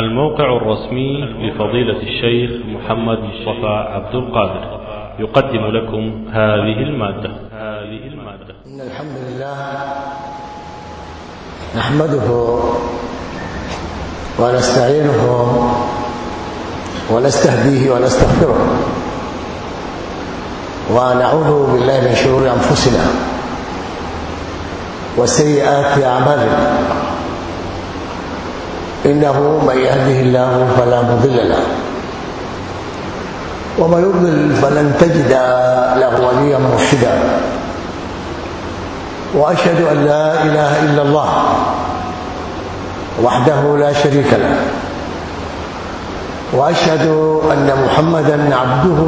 الموقع الرسمي لفضيلة الشيخ محمد مصطفى عبد القادر. يقدم لكم هذه المادة. هذه المادة إن الحمد لله نحمده ونستعينه ونستهديه ونستغفره ونعوذ بالله من شرور أنفسنا وسيئات أعمالنا. إنه من يهده الله فلا مضل له. ومن يضلل فلن تجد له وليا مرشدا. وأشهد أن لا إله إلا الله وحده لا شريك له. وأشهد أن محمدا عبده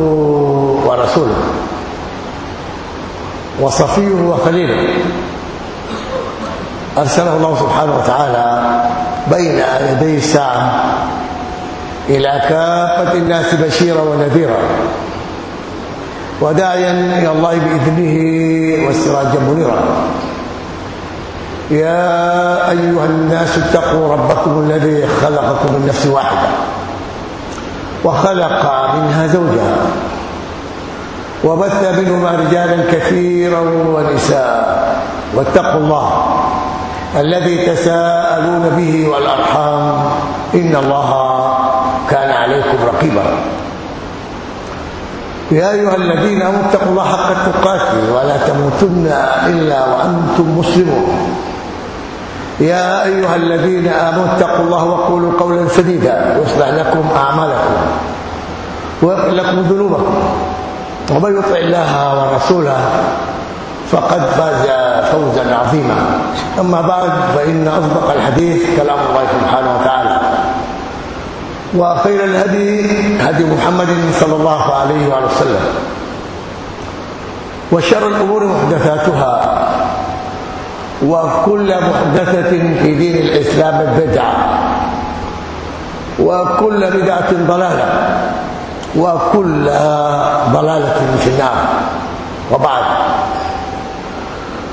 ورسوله. وصفيه وخليله. أرسله الله سبحانه وتعالى بين يدي الساعة إلى كافة الناس بشيرا ونذيرا. وداعيا إلى الله بإذنه وسراجا منيرا. يا أيها الناس اتقوا ربكم الذي خلقكم من نفس واحدة. وخلق منها زوجها. وبث منهما رجالا كثيرا ونساء. واتقوا الله. الذي تساءلون به والأرحام. إن الله كان عليكم رقيبا. يا أيها الذين آمنوا اتقوا الله حق تقاته ولا تموتن إلا وأنتم مسلمون. يا أيها الذين آمنوا اتقوا الله وقولوا قولا سديدا يصلح لكم أعمالكم ويغفر لكم ذنوبكم. ومن يطع الله ورسوله فقد فاز فوزا عظيما. أما بعد فإن أصدق الحديث كلام الله سبحانه وتعالى. وخير الهدي هدي محمد صلى الله عليه وعلى وسلم. وشر الأمور محدثاتها. وكل محدثة في دين الإسلام بدعة. وكل بدعة ضلالة. وكل ضلالة في النار. وبعد.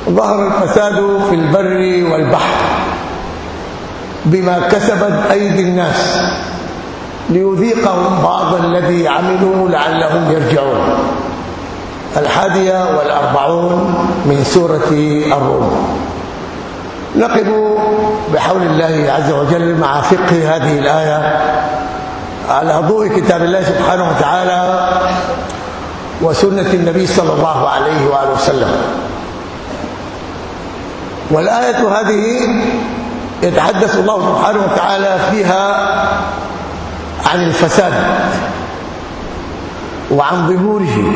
ظهر الفساد في البر والبحر بما كسبت أيدي الناس ليذيقهم بعض الذي عملوا لعلهم يرجعون. الحادية والأربعون من سورة الروم. نقف بحول الله عز وجل مع فقه هذه الآية على ضوء كتاب الله سبحانه وتعالى وسنة النبي صلى الله عليه وآله وسلم. والآية هذه يتحدث الله سبحانه وتعالى فيها عن الفساد وعن ظهوره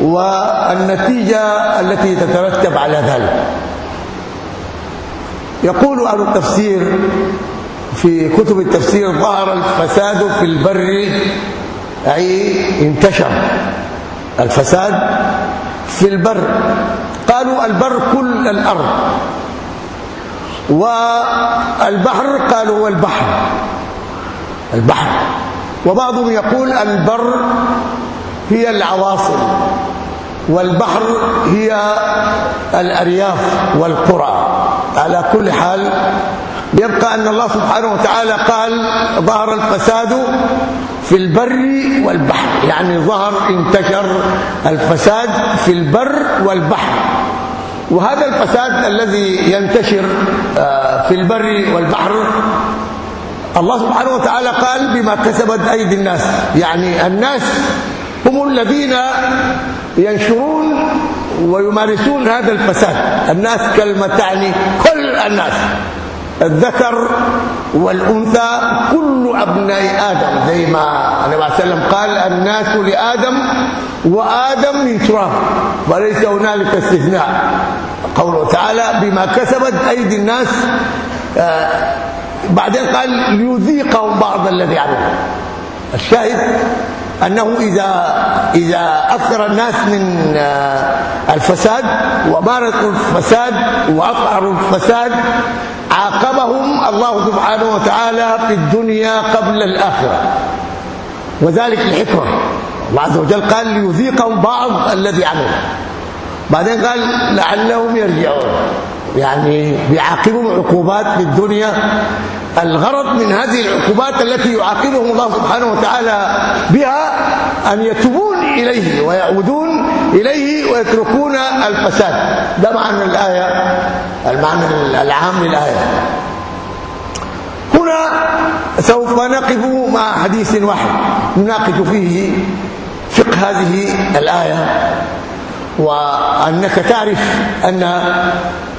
والنتيجة التي تترتب على ذلك. يقول أهل التفسير في كتب التفسير ظهر الفساد في البر أي انتشر. الفساد في البر. قالوا البر كل الأرض والبحر قالوا هو البحر. البحر. وبعضهم يقول البر هي العواصم والبحر هي الأرياف والقرى. على كل حال يبقى أن الله سبحانه وتعالى قال ظهر الفساد في البر والبحر. يعني ظهر انتشر الفساد في البر والبحر. وهذا الفساد الذي ينتشر في البر والبحر الله سبحانه وتعالى قال بما كسبت أيدي الناس. يعني الناس هم الذين ينشرون ويمارسون هذا الفساد. الناس كلمه تعني كل الناس. الذكر والأنثى كل أبناء آدم زي ما النبي عليه وسلم قال الناس لآدم وآدم من تراب وليس هنالك استثناء. قوله تعالى بما كسبت أيدي الناس آه بعدين قال ليذيقهم بعض الذي عملوا الشاهد أنه إذا إذا أكثر الناس من الفساد ومارسوا الفساد واظهروا الفساد عاقبهم الله سبحانه وتعالى في الدنيا قبل الآخرة. وذلك الحكمة. الله عز وجل قال ليذيقهم بعض الذي عملوا. بعدين قال لعلهم يرجعون. يعني بيعاقبهم عقوبات في الدنيا. الغرض من هذه العقوبات التي يعاقبهم الله سبحانه وتعالى بها أن يتوبون إليه ويعودون إليه ويتركون الفساد. ده معنى الآية المعنى العام للآية. هنا سوف نقف مع حديث واحد. نناقش فيه فقه هذه الآية. وأنك تعرف أن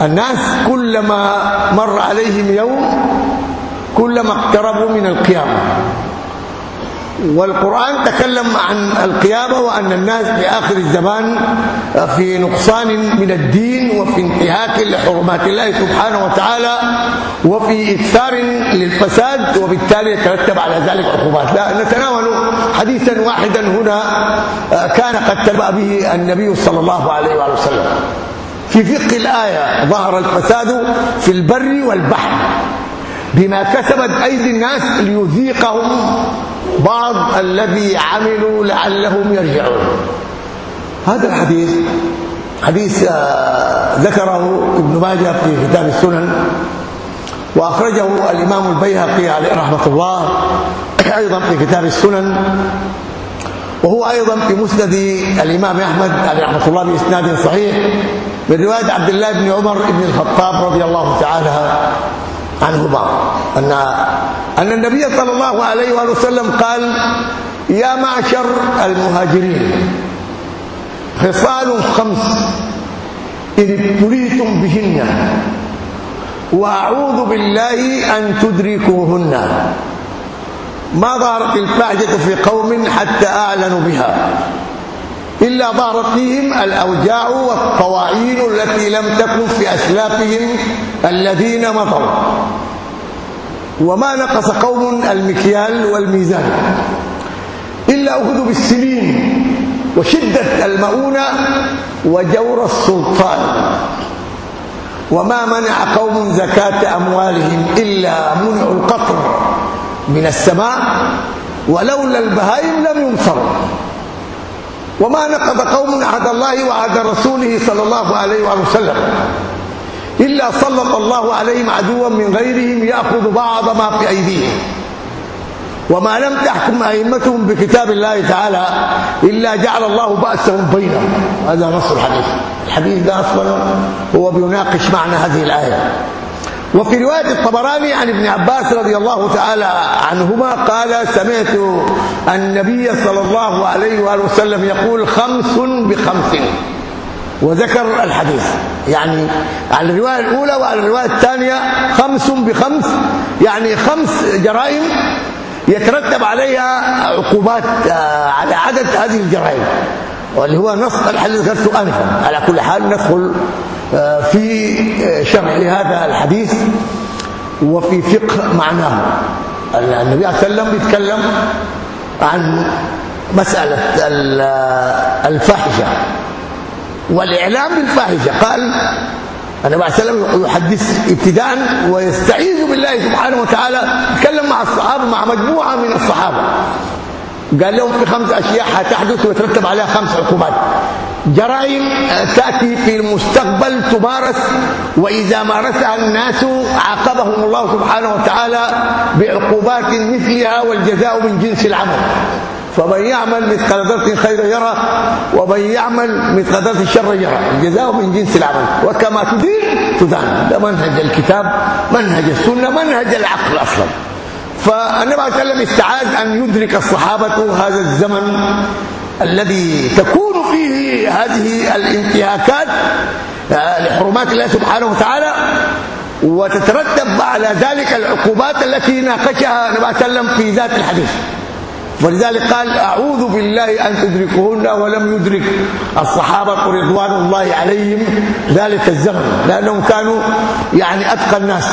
الناس كلما مر عليهم يوم كلما اقتربوا من القيامة. والقرآن تكلم عن القيامة وأن الناس في آخر الزمان في نقصان من الدين وفي انتهاك لحرمات الله سبحانه وتعالى وفي إكثار للفساد وبالتالي يترتب على ذلك عقوبات لا نتناول حديثا واحدا هنا كان قد تبأ به النبي صلى الله عليه وآله وسلم. في فقه الآية ظهر الفساد في البر والبحر بما كسبت أيدي الناس ليذيقهم بعض الذي عملوا لعلهم يرجعون. هذا الحديث حديث ذكره ابن ماجه في كتاب السنن وأخرجه الإمام البيهقي عليه رحمة الله أيضا في كتاب السنن وهو أيضا في مسند الإمام أحمد عليه رحمة الله بإسناد صحيح من رواية عبد الله بن عمر بن الخطاب رضي الله تعالى عنهما. ان أن النبي صلى الله عليه واله وسلم قال يا معشر المهاجرين خصال خمس إن ابتليتم بهن وأعوذ بالله أن تدركوهن. ما ظهرت الفاحشة في قوم حتى اعلنوا بها. إلا ظهرت فيهم الأوجاع والطواعين التي لم تكن في أسلافهم الذين مضوا وما نقص قوم المكيال والميزان. إلا أخذوا بالسنين وشدة المؤونة وجور السلطان. وما منع قوم زكاة أموالهم إلا منع القطر من السماء ولولا البهائم لم ينصروا. وما نقض قوم عهد الله وعهد رسوله صلى الله عليه وسلم. إلا سلط الله عليهم عدوا من غيرهم يأخذ بعض ما في أيديهم. وما لم تحكم أئمتهم بكتاب الله تعالى إلا جعل الله بأسهم بينهم. هذا نص الحديث. الحديث ده أصلا هو بيناقش معنى هذه الآية. وفي رواية الطبراني عن ابن عباس رضي الله تعالى عنهما قال سمعت النبي صلى الله عليه وآله وسلم يقول خمس بخمس. وذكر الحديث. يعني على الرواية الأولى وعلى الرواية الثانية خمس بخمس يعني خمس جرائم يترتب عليها عقوبات على عدد هذه الجرائم. واللي هو نص الحديث ذكرته انفا على كل حال ندخل في شرح لهذا الحديث وفي فقه معناه. النبي عليه وسلم بيتكلم عن مسألة الفاحشة. والإعلام بالفاحشة. قال النبي عليه وسلم يحدث ابتداء ويستعيذ بالله سبحانه وتعالى يتكلم مع الصحابة مع مجموعة من الصحابة. قال لهم في خمس أشياء حتحدث ويترتب عليها خمس عقوبات. جرائم تأتي في المستقبل تمارس وإذا مارسها الناس عاقبهم الله سبحانه وتعالى بعقوبات مثلها والجزاء من جنس العمل. فمن يعمل مثقال ذرة خيرا يرى ومن يعمل مثقال ذرة شرا يرى الجزاء من جنس العمل. وكما تدين تدان. ده منهج الكتاب منهج السنة منهج العقل أصلا. فالنبي عليه والسلام استعاذ أن يدرك الصحابة هذا الزمن الذي تكون فيه هذه الانتهاكات لحرمات الله سبحانه وتعالى وتترتب على ذلك العقوبات التي ناقشها النبي عليه الصلاه والسلام في ذات الحديث. ولذلك قال أعوذ بالله أن تدركهن ولم يدرك. الصحابة رضوان الله عليهم ذلك الزمن لأنهم كانوا يعني أتقى الناس.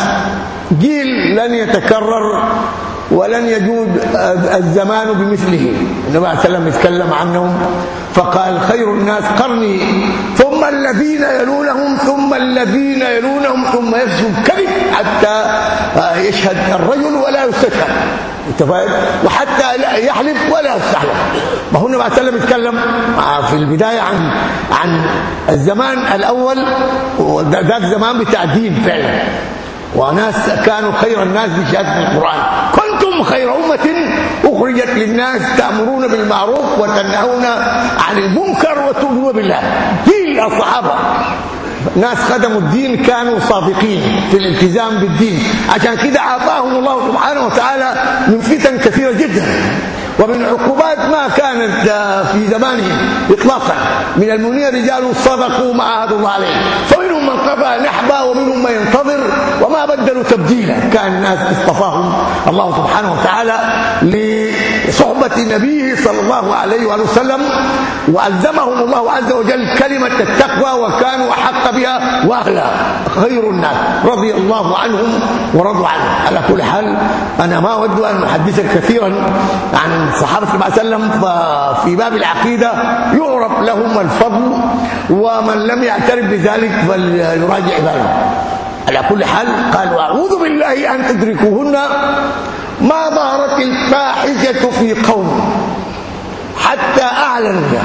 جيل لن يتكرر ولن يجود الزمان بمثله. النبي عليه وسلم يتكلم عنهم فقال خير الناس قرني. ثم الذين يلونهم ثم الذين يلونهم ثم يفشوا الكذب حتى يشهد الرجل ولا يستشهد. وحتى يحلف ولا يستحلف. ما هو النبي عليه الصلاه يتكلم في البداية عن عن الزمان الأول ذاك زمان بتاع دين فعلا. وناس كانوا خير الناس بشهاده القرآن. كنتم خير أمة أخرجت للناس تأمرون بالمعروف وتنهون عن المنكر وتؤمنون بالله. جيل الصحابة. ناس خدموا الدين كانوا صادقين في الالتزام بالدين. عشان كده أعطاهم الله سبحانه وتعالى من فتن كثيرة جدا. ومن عقوبات ما كانت في زمانهم اطلاقا. من المنير رجال صدقوا ما عهدوا الله عليه. فمنهم من قضى نحبا ومنهم من ينتظر وما بدلوا تبديلا. كان الناس اصطفاهم الله سبحانه وتعالى لصحبه نبيه صلى الله عليه واله وسلم وألزمهم الله عز وجل كلمة التقوى وكانوا أحق بها واهلها خير الناس. رضي الله عنهم ورضوا عنه. على كل حال أنا ما أود أن أحدثك كثيرا عن الصحابه صلى الله عليه وسلم ففي باب العقيدة يعرف لهم الفضل ومن لم يعترف بذلك فليراجع باله على كل حال قال وأعوذ بالله أن تدركوهن ما ظهرت الفاحشة في قوم. حتى اعلنوا بها.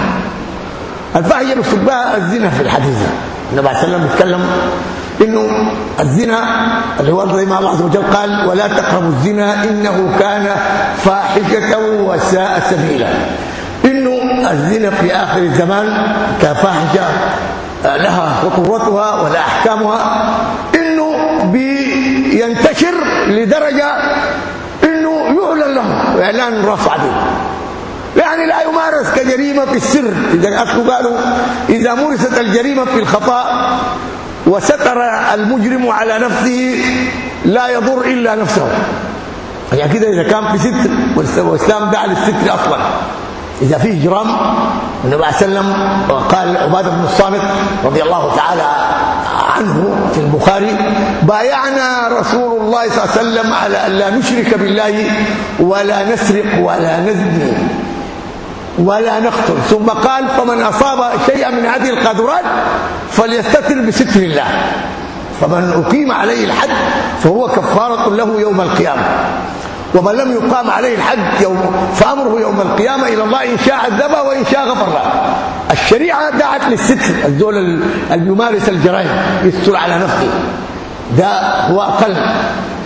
الفاحشة يقصد بها الزنا في الحديث. النبي عليه الصلاه والسلام بيتكلم إنه الزنا اللي هو زي ما الله عز وجل قال ولا تقربوا الزنا إنه كان فاحشة وساء سبيلا. إنه الزنا في آخر الزمان كفاحشة لها خطورتها ولا أحكامها. إنه بينتشر لدرجة اعلان رفع دين يعني لا يمارس كجريمة في السر. إذا اصله قالوا إذا مورست الجريمة في الخطأ وستر المجرم على نفسه لا يضر إلا نفسه. يعني كده إذا كان في ستر والإسلام دعا للستر أصلا. إذا فيه اجرام النبي عليه وسلم قال عبادة بن الصامت رضي الله تعالى عنه في البخاري بايعنا رسول الله صلى الله عليه وسلم على أن لا نشرك بالله ولا نسرق ولا نزني ولا نقتل. ثم قال فمن أصاب شيئا من هذه القدرات فليستتر بستر الله. فمن أقيم عليه الحد فهو كفارة له يوم القيامة. ومن لم يقام عليه الحد يوم فأمره يوم القيامة إلى الله إن شاء عذبه وإن شاء غفر له. الشريعة دعت للستر الزول اللي بيمارس الجرائم يستر على نفسه. ده هو أقل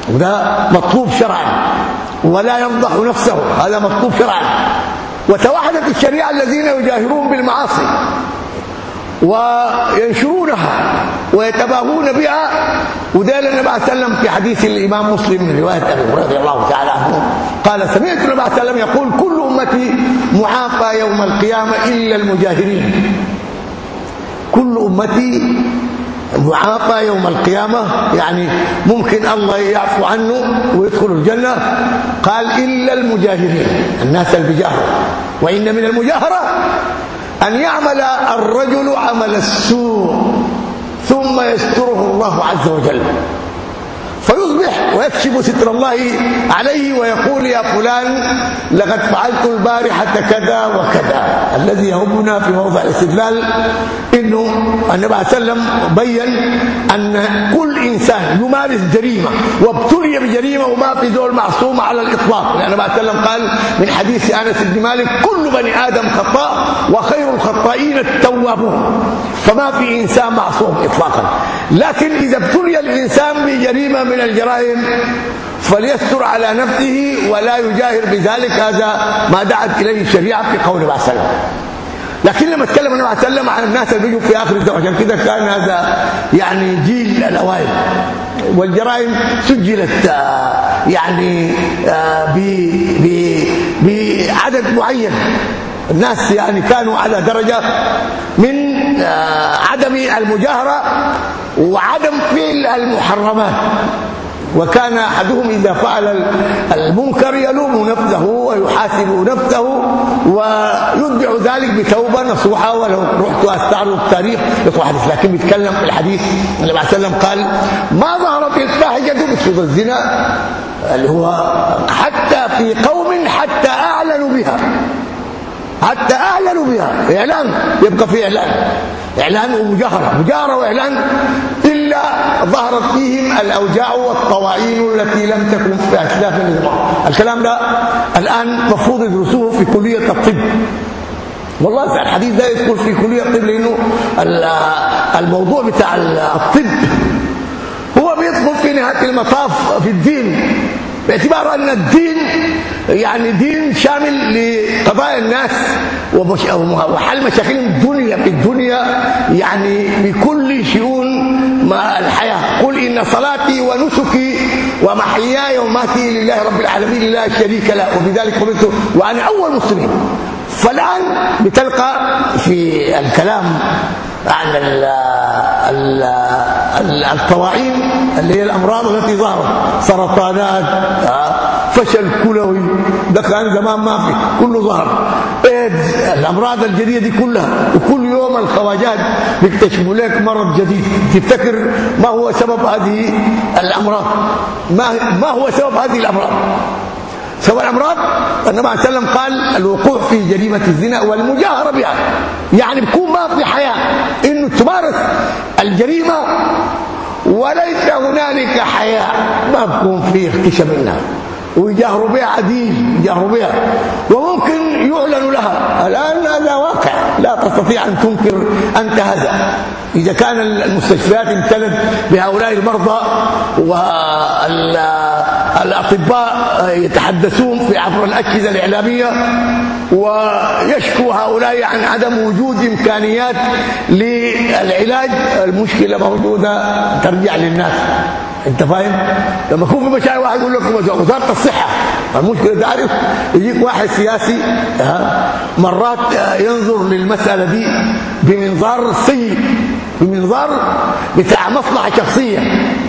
وده مطلوب شرعا. ولا يفضح نفسه هذا مطلوب شرعا. وتوحدت الشريعة الذين يجاهرون بالمعاصي. وينشرونها ويتباهون بها ودال النبي عليه وسلم في حديث الإمام مسلم من رواية أبي هريرة رضي الله تعالى عنه. قال سمعت النبي عليه وسلم يقول كل أمتي معافى يوم القيامة إلا المجاهرين كل أمتي معافى يوم القيامة يعني ممكن الله يعفو عنه ويدخل الجنة. قال إلا المجاهرين الناس اللي بيجاهروا وإن من المجاهرة أن يعمل الرجل عمل السوء ثم يستره الله عز وجل. فيصبح ويكشف ستر الله عليه ويقول يا فلان لقد فعلت البارحه كذا وكذا. الذي يهمنا في موضع الاستدلال إنه النبي عليه وسلم بين أن كل إنسان يمارس جريمة وابتلي بجريمة وما في ذول معصوم على الإطلاق. لأن النبي عليه وسلم قال من حديث أنس بن مالك كل بني آدم خطاء وخير الخطائين التوابون فما في إنسان معصوم اطلاقا. لكن إذا ابتلي الإنسان بجريمة من الجرائم فليستر على نفسه ولا يجاهر بذلك هذا ما دعت إليه الشريعة في قول الله وسلم. لكن لما اتكلم النبي عليه وسلم عن الناس اللي بيجوا في آخر الزمن عشان كده كان هذا يعني جيل الأوائل. والجرائم سجلت يعني بعدد معين. الناس يعني كانوا على درجة من عدم المجاهرة وعدم فعل المحرمات. وكان أحدهم إذا فعل المنكر يلوم نفسه ويحاسب نفسه ويتبع ذلك بتوبة نصوحة ولو رحت استعرض التاريخ يطلع حديث لكن بيتكلم في الحديث. النبي عليه وسلم قال ما ظهرت الفاحشة بصوت الزنا. اللي هو حتى في قوم حتى أعلنوا بها. حتى أعلنوا بها. إعلان يبقى في إعلان. إعلان ومجاهرة. مجاهرة وإعلان. إلا ظهرت فيهم الأوجاع والطواعين التي لم تكن في اسلاف الكلام ده الآن مفروض يدرسوه في كلية الطب. والله في الحديث ده يدخل في كلية الطب لأنه الموضوع بتاع الطب هو بيدخل في نهاية المطاف في الدين. باعتبار أن الدين يعني دين شامل لقضايا الناس وحل مشاكلهم الدنيا في الدنيا. يعني بكل شؤون ما الحياة. قل إن صلاتي ونسكي ومحياي ومماتي لله رب العالمين لا شريك له. وبذلك قلت وأنا أول مسلمين فالآن بتلقى في الكلام عن الطواعين اللي هي الأمراض التي ظهرت. سرطانات فشل كلوي. ده كان زمان ما في كله ظهر. ايدز الأمراض الجديدة دي كلها. وكل يوم الخواجات بيكتشفوا لك مرض جديد. تفتكر ما هو سبب هذه الأمراض؟ ما ما هو سبب هذه الأمراض؟ سبب الأمراض النبي عليه وسلم قال الوقوع في جريمة الزنا والمجاهرة بها. يعني بكون ما في حياة. إنه تمارس الجريمة وليس هنالك حياة. ما بكون في اختشى منها ويجاهروا بها عديل يجاهروا بها وممكن يعلن لها. الآن هذا واقع. لا تستطيع أن تنكر انت هذا إذا كان المستشفيات امتلت بهؤلاء المرضى والأطباء يتحدثون في عبر الأجهزة الإعلامية ويشكو هؤلاء عن عدم وجود إمكانيات للعلاج. المشكلة موجودة ترجع للناس. انت فاهم؟ لما يكون في مشاكل واحد يقول لك وزارة الصحة. المشكلة تعرف يجيك واحد سياسي مرات ينظر للمسألة دي بمنظار سيء بمنظار بتاع مصلحة شخصية.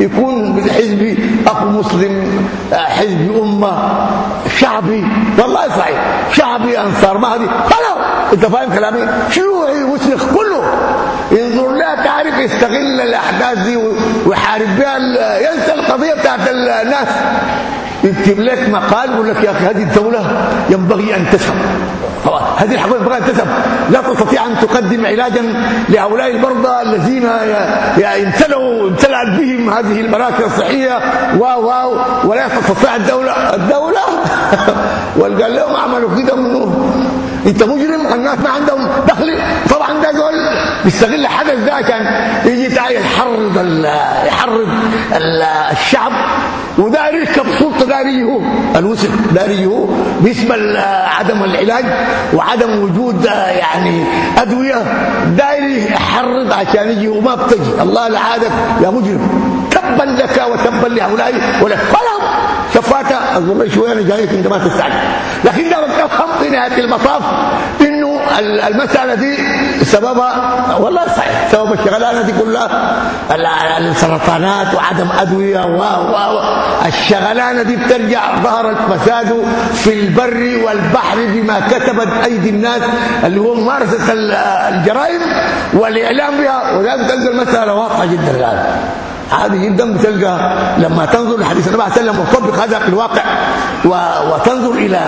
يكون بالحزب اخو مسلم حزب أمة شعبي. والله صحيح شعبي أنصار مهدي. خلاص. أنت فاهم كلامي؟ شيوعي وسخ كله لها تعرف يستغل الأحداث دي ويحارب بها ينسى القضية بتاعت الناس. يكتب لك مقال يقول لك يا أخي هذه الدولة ينبغي أن تسهم هذه الحكومة ينبغي أن تسهم لا تستطيع أن تقدم علاجا لهؤلاء المرضى الذين امتلوا امتلأت بهم هذه المراكز الصحية. واو واو. ولا تستطيع الدولة الدولة. وقال لهم عملوا كده انت مجرم الناس ما عندهم دخل. بيستغل الحدث ده عشان يجي تعالى يحرض يحرض الشعب وده يركب سلطة داري هو الوسط داري هو عدم العلاج وعدم وجود يعني أدوية داير يحرض عشان يجي وما بتجي. الله لعادك يا مجرم تبا لك وتبا لهؤلاء ولا فلهم. شفاته اظن شوية أنا جايك انت ما تستعجل لكن ده بتفهم في نهايه المطاف انه المسألة دي سببها والله صحيح سبب الشغلانة دي كلها السرطانات وعدم أدوية و الشغلانة دي بترجع ظهر الفساد في البر والبحر بما كتبت أيدي الناس اللي هو ممارسة الجرائم والإعلام بها ولذلك تلقى المسألة واضحة جدا الآن. عادي جدا بتلقى لما تنظر لحديث النبي عليه وسلم وتطبق هذا في الواقع وتنظر إلى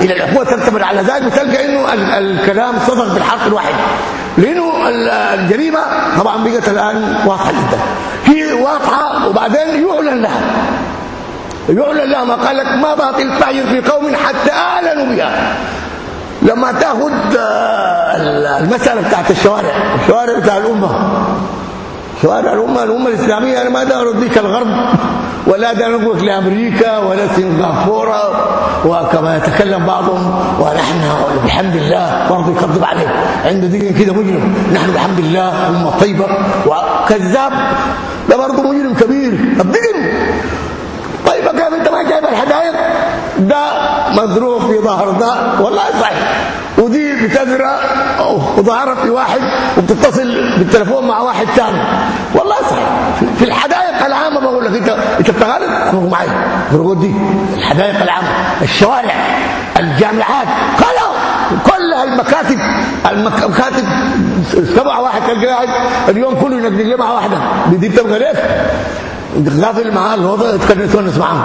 إلى العقوبة ترتبط على ذلك بتلقى إنه الكلام صدق بالحرف الواحد. لأنه الجريمة طبعا بقت الآن واضحة جدا. هي واضحة وبعدين يعلن لها. يعلن لها ما قال لك ما باطل فاجر في قوم حتى اعلنوا بها. لما تأخذ المسألة بتاعت الشوارع الشوارع بتاع الأمة. شوارع الامه الأمة الإسلامية أنا ما أقدر اديك الغرب ولا أقدر أقول لامريكا ولا سنغافورة وكما يتكلم بعضهم ونحن بحمد الله برضه يكذب عليه عنده دين كده مجرم نحن بحمد الله أمة طيبة وكذاب ده برضه مجرم كبير الدين طيب كيف أنت ما جايب الحدائق ده مزروع في ظهر ده والله صحيح. بتزرع وظهرت في واحد وبتتصل بالتليفون مع واحد ثاني. والله صحيح. في الحدائق العامة بقول لك. انت أنت بتغالب اخرج معي. خروج دي الحدائق العامة. الشوارع. الجامعات. خلاص. كل المكاتب المكاتب سبع واحد. كان قاعد اليوم كله ينقل مع واحدة. دي بتبقى ليه غافل معاه الوضع تكنسون معاه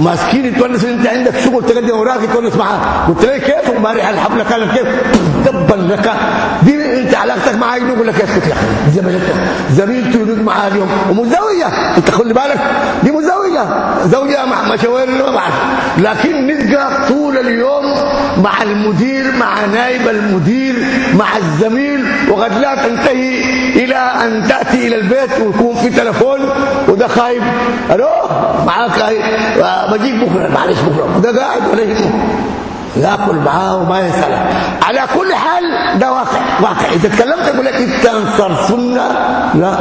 ماسكين تونس انت عندك شغل تقدم اوراق تونس معاه قلت له كيف؟ امبارح الحفلة كانت كيف؟ تبا لك. دي انت علاقتك معاه يقول لك اسكت يا أخي زميلتك. زميلته يقعد معاه اليوم. ومزوجه انت خلي بالك دي مزوجه زوجها مع مشاوير ما بعرف. لكن نلقى طول اليوم مع المدير مع نائب المدير مع الزميل وقد لا تنتهي إلى أن تأتي إلى البيت ويكون في تلفون وده خايب. ألو؟ معاك بجيك بكرة. معلش بكرة. وده قاعد ولا يهمه ياكل معاه وما يسأل. على كل حال ده واقع. واقع. إذا تكلمت يقول لك إنت أنصار سنة. لا.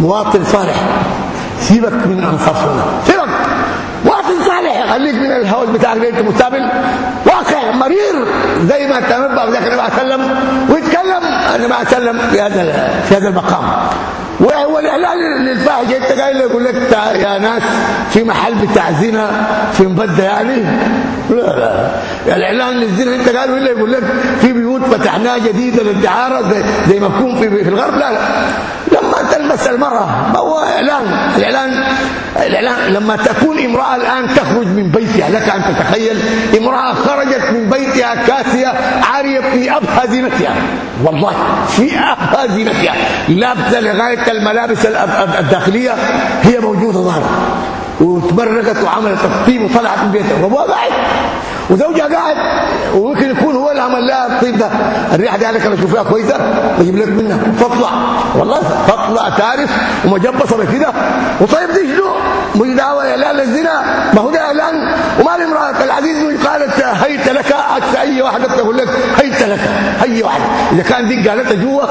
مواطن صالح. سيبك من أنصار سنة. خليك من الهوس بتاعك انت مستقبل واقع مرير زي ما تنبأ بذلك النبي عليه وسلم. ويتكلم النبي عليه وسلم في هذا في هذا المقام. وهو الاعلان للفاحش انت قايل يقول لك يا ناس في محل بتاع زنا في مبده يعني؟ لا لا الإعلان للزنا انت قايل ولا يقول لك في بيوت فتحناها جديدة للدعارة زي, زي ما تكون في في الغرب. لا لا. تلبس المرأة. ما هو إعلان. الاعلان الإعلان لما تكون امرأة الآن تخرج من بيتها. لك أن تتخيل. امرأة خرجت من بيتها كاسية عارية في أبهى زينتها. والله في أبهى زينتها. لابسه لغاية الملابس الداخلية هي موجودة ظاهرة. وتبرقت وعملت الطيب وطلعت من بيتها. وابوها قاعد وزوجها قاعد وممكن يكون هو اللي عمل لها الطيب ده. الريحه دي أنا كان أشوفها كويسة بجيب لك منها. تطلع والله تطلع تعرف ومجبصه كده. وطيب دي شنو؟ مش دعوة إعلان للزنا. ما هو ده إعلان. وما لامراه العزيز هيت لك عكس أي واحدة بتقول لك هيت لك أي واحدة إذا كان دي قالتها جوا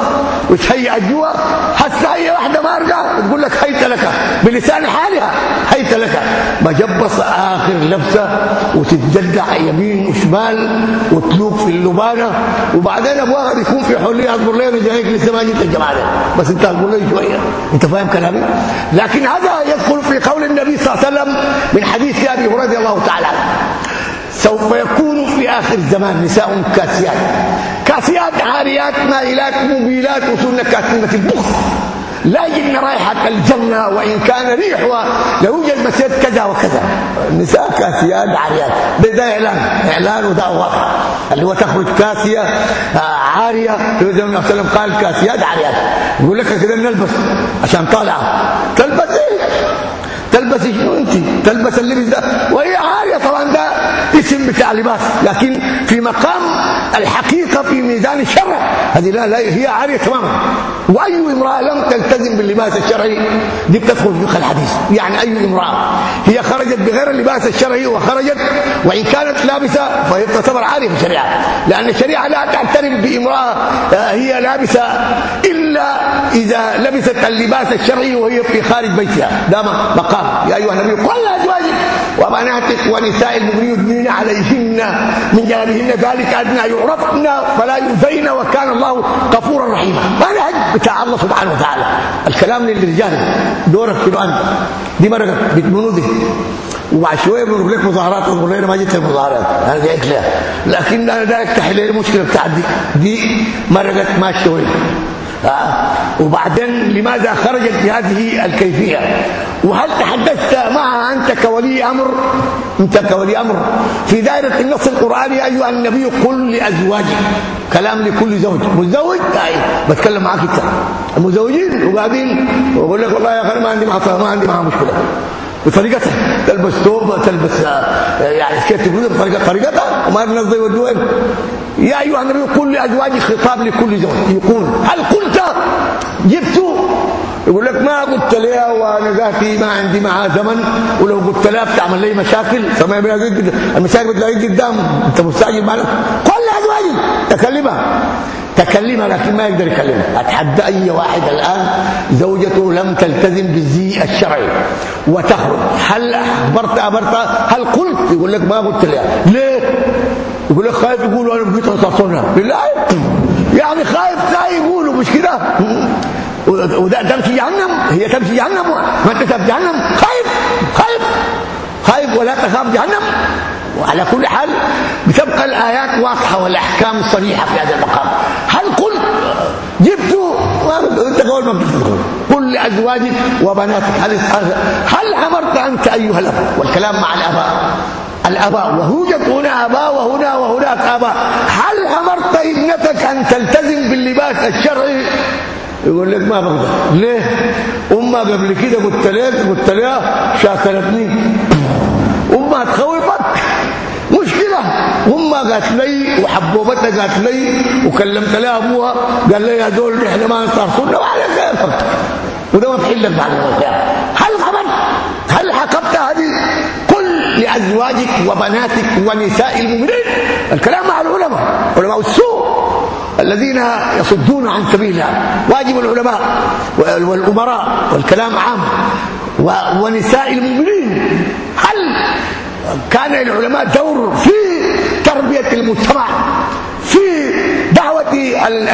وتهيئت جوا حتى أي واحدة مارقه تقول لك هيت لك بلسان حالها هيت لك. مجبص آخر لبسة وتتجدع يمين وشمال وتلوك في اللبانة وبعدين أبوها يكون في حليه اصبر لي أنا جايك لسه ما جيت الجماعه بس أنت أقول لي شوية. أنت فاهم كلامي؟ لكن هذا يدخل في قول النبي صلى الله عليه وسلم من حديث أبي هريرة رضي الله تعالى عنه. سوف يكون في آخر الزمان نساء كاسيات. كاسيات عاريات مائلات مبيلات وسنة كاسمة البخ لا يجدن رائحة الجنة وإن كان ريحها ليوجد مسيد كذا وكذا. النساء كاسيات عاريات. ده, إعلان. إعلان وده واقع اللي هو تخرج كاسية عارية. النبي صلى الله عليه وسلم قال كاسيات عاريات. يقول لك كده نلبس عشان طالعة. تلبس إيه تلبس شنو أنت؟ تلبس اللبس ده. وهي اسم بتاع لباس. لكن في مقام الحقيقة في ميزان الشرع هذه لا, لا هي عارية تماما. وأي امرأة لم تلتزم باللباس الشرعي دي بتدخل في الحديث. يعني أي امرأة هي خرجت بغير اللباس الشرعي وخرجت وإن كانت لابسة فهي تعتبر عارية في الشريعة. لأن الشريعة لا تعترف بامرأة هي لابسة إلا إذا لبست اللباس الشرعي وهي في خارج بيتها. ده مقام. يا أيها النبي قل ازواجك وبناتك ونساء المؤمنين يدنين عليهن. من جلابهن ذلك أدنى. يعرفن فلا يؤذين وكان الله غفورا رحيما. منهج بتاع الله سبحانه وتعالى. الكلام للرجال دورك في انت دي مرقه بتمنوذي وبعد شوية بنقول لك مظاهرات. ونقول لنا ما جيت المظاهرات. أنا جايك لها لكن أنا ده تحل المشكلة بتاعت دي دي مرقه ماشيه وين وبعدين لماذا خرجت بهذه الكيفية؟ وهل تحدثت معها أنت كولي أمر؟ أنت كولي أمر. في دائرة النص القرآني أيها النبي قل لازواجك كلام لكل زوج. متزوج؟ أي. بتكلم معاك أنت. المزوجين وبعدين بقول لك والله يا أخي ما عندي معها ما عندي معها مشكلة. بطريقتها تلبس ثوب تلبس يعني سكيت بطريقه طريقتها. وما نرضى يودوها. يا أيها النبي قل لازواجك خطاب لكل زوج. يقول هل قلت؟ جبت. يقول لك ما قلت لها وأنا ذاتي ما عندي معها زمن ولو قلت لها بتعمل لي مشاكل. فما المشاكل بتلاقيك قدام. أنت مستعجل معنا قل لازواجك تكلمها. تكلمها لكن ما يقدر يكلمها. أتحدى أي واحد الآن زوجته لم تلتزم بالزي الشرعي. وتخرج. هل أخبرت أبرت؟ هل قلت؟ يقول لك ما قلت لها. ليه؟ يقول لك خايف يقولوا أنا بقيت انصاصنا بالله؟ يعني خايف لا يقولوا مش كده؟ وده تمشي جهنم؟ هي تمشي جهنم؟ ما انت في جهنم؟ خايف خايف خايف ولا تخاف جهنم؟ وعلى كل حال بتبقى الآيات واضحة والأحكام صريحة في هذا المقام. هل قلت جبت. انت قول ما بتدخل قل لأزواجك وبناتك. هل هل أمرت أنت أيها الأب؟ والكلام مع الاباء الأباء. وهوجت هنا اباء وهنا وهناك اباء هل أمرت ابنتك أن تلتزم باللباس الشرعي؟ يقول لك ما بقدر. ليه؟ أمها قبل كده قلت لها قلت لها شاكلتني أمها تخوفك مشكلة. أمها قالت لي وحبوبتها قالت لي وكلمت لها أبوها. قال لي يا دول إحنا ما نصار. سنه وعلى كيفك وده ما تحلك بعد الوفاه هل خبرت هل حكمت هذه قل لأزواجك وبناتك ونساء المؤمنين. الكلام مع العلماء. علماء السوء الذين يصدون عن سبيل الله. واجب العلماء والأمراء والكلام عام. ونساء المؤمنين. هل كان العلماء دور في تربية المجتمع؟ في دعوة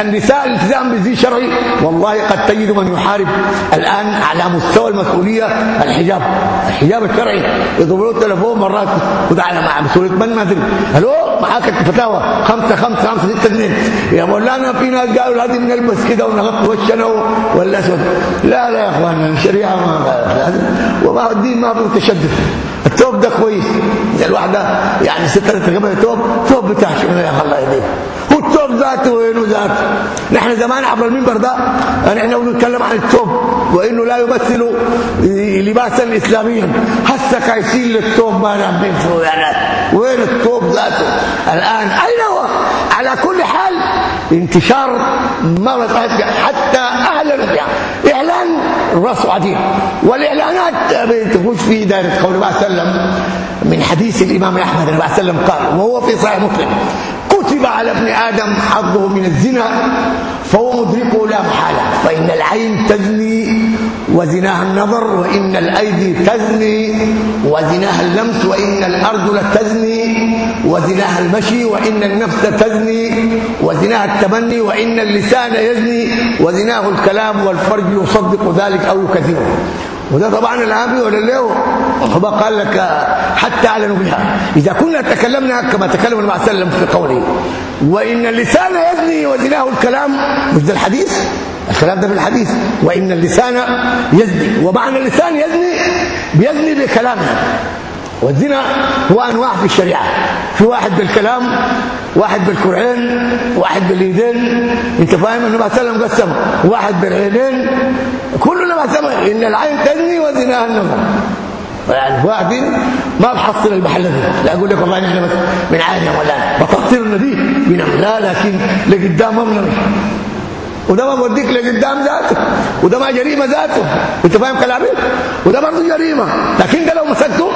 النساء الالتزام بالزي شرعي والله قد تجد من يحارب الآن على مستوى المسؤولية الحجاب. الحجاب الشرعي يضربوا له التليفون مرات وده على مع مسؤولية من؟ ما أدري. ألو معاك الفتاوى 5 5 5 6 2 يا مولانا في ناس قالوا لازم نلبس كده ونغطي وشنا ولا اسود لا لا يا اخوانا الشريعة ما وما الدين ما فيه تشدد. الثوب ده كويس. الواحدة يعني سترت قبل الثوب ثوب بتاع شنو يا الله يهديك هو ذاته وينه ذاته. نحن زمان عبر المنبر ده نحن بنتكلم عن الثوب وإنه لا يمثل لباسا اسلاميا هسه كايسين للثوب ما نعمل يعني؟ وين الثوب ذاته؟ الآن أين هو؟ على كل حال انتشار مرض حتى اعلنوا يعني إعلان الراس عديد. والإعلانات بتخش في دائرة قول الله وسلم من حديث الإمام أحمد صلى الله عليه وسلم قال وهو في صحيح مسلم كتب على ابن آدم حظه من الزنا فهو مدركه لا محالة. فإن العين تزني وزناها النظر وإن الأيدي تزني وزناها اللمس وإن الأرجل تزني وزناها المشي وإن النفس تزني وزناها التمني وإن اللسان يزني وزناه الكلام والفرج يصدق ذلك أو يكذبه. وده طبعا العامي ولا له هو؟ قال لك حتى أعلنوا بها. إذا كنا تكلمنا كما تكلم النبي صلى الله عليه وسلم في قوله. وإن اللسان يزني وزناه الكلام. مش ده الحديث؟ الكلام ده في الحديث. وإن اللسان يزني. ومعنى اللسان يزني بيزني بكلامه. والزنا هو أنواع في الشريعة. في واحد بالكلام واحد بالكرعين واحد باليدين أنت فاهم النبي صلى الله عليه وسلم قسم واحد بالعينين كلنا قسم إن العين تزني وزناها النظر يعني واحد ما بحصل المحل ده لا أقول لك والله إحنا بس من عين يا مولانا بتحصلنا دي بنعم لا لكن لقدام ما وده ما بوديك لقدام ذاته. وده ما جريمة ذاته. أنت فاهم كلامي؟ وده برضه جريمة. لكن ده لو مسكته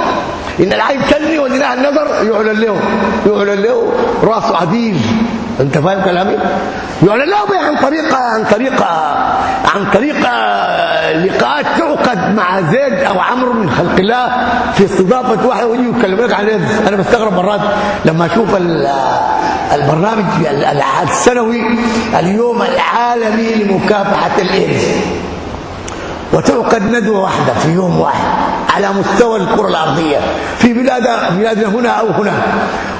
إن العين تني وزناها النظر يعلن له. يعلن له رأسه عديل. أنت فاهم كلامي؟ يعلن له عن طريقه عن طريقة عن طريقه لقاءات تعقد زيد أو عمرو من خلق الله في استضافة واحد ويجي يتكلم لك عن أنا بستغرب مرات لما أشوف البرنامج السنوي اليوم العالمي لمكافحة الايدز وتعقد ندوة واحدة في يوم واحد على مستوى الكرة الأرضية في بلاد بلادنا هنا أو هنا.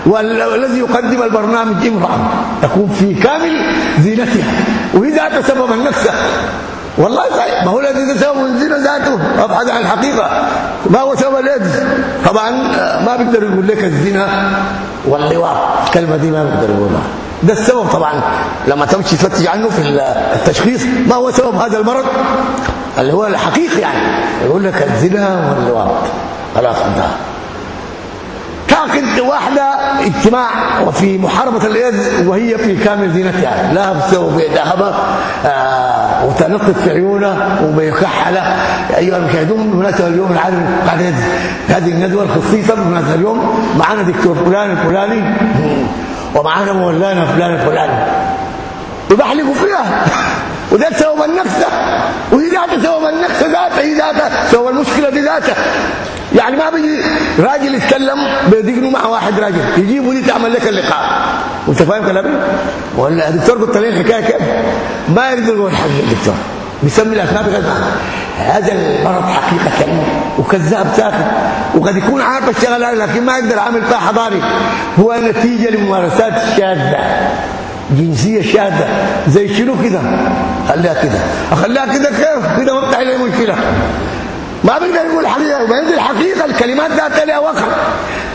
والذي يقدم البرنامج إمرأة تكون في كامل زينتها. وإذا تسبب النكسه والله صحيح. ما هو الذي تسبب الزنا ذاته؟ ابحث عن الحقيقة. ما هو سبب الايدز طبعا ما بيقدر يقول لك الزنا. واللواط الكلمة دي ما بيقدر يقولها. ده السبب طبعا. لما تمشي تفتش عنه في التشخيص ما هو سبب هذا المرض؟ اللي هو الحقيقي يعني. يقول لك الزنا واللواط خلاص انتهى. تعقد واحدة اجتماع وفي محاربة الإيدز وهي في كامل زينتها. لا بسبب ذهب آه وتنقط في عيونها وبيكحلة. أيها المشاهدون بمناسبة اليوم العالمي بعد هذه الندوة الخصيصة بمناسبة اليوم. معنا دكتور فلان الفلاني. ومعانا مولانا فلان الفلاني. وبحلفوا فيها. وده سبب النكسه وهي ذاتها سبب النكسه ذاتها هي ذاتها سبب المشكلة دي ذاتها يعني ما بيجي راجل يتكلم بيدقنوا مع واحد راجل يجيبوا دي تعمل لك اللقاء. وأنت فاهم كلامي؟ ولا الدكتور قلت لي الحكاية كيف؟ ما يقدر يقول حاجة الدكتور بيسمي الاسماء بغير هذا المرض حقيقة وكذاب ساكت وقد يكون عارف الشغلة لكن ما يقدر عامل فيها حضاري. هو نتيجة لممارسات شاذة جنسية شاذة. زي شنو كده؟ خليها كده. أخليها كده كيف؟ كده ما بتحل مشكلة. ما بنقدر نقول الحقيقة وبعدين الحقيقة الكلمات ذات لها وقع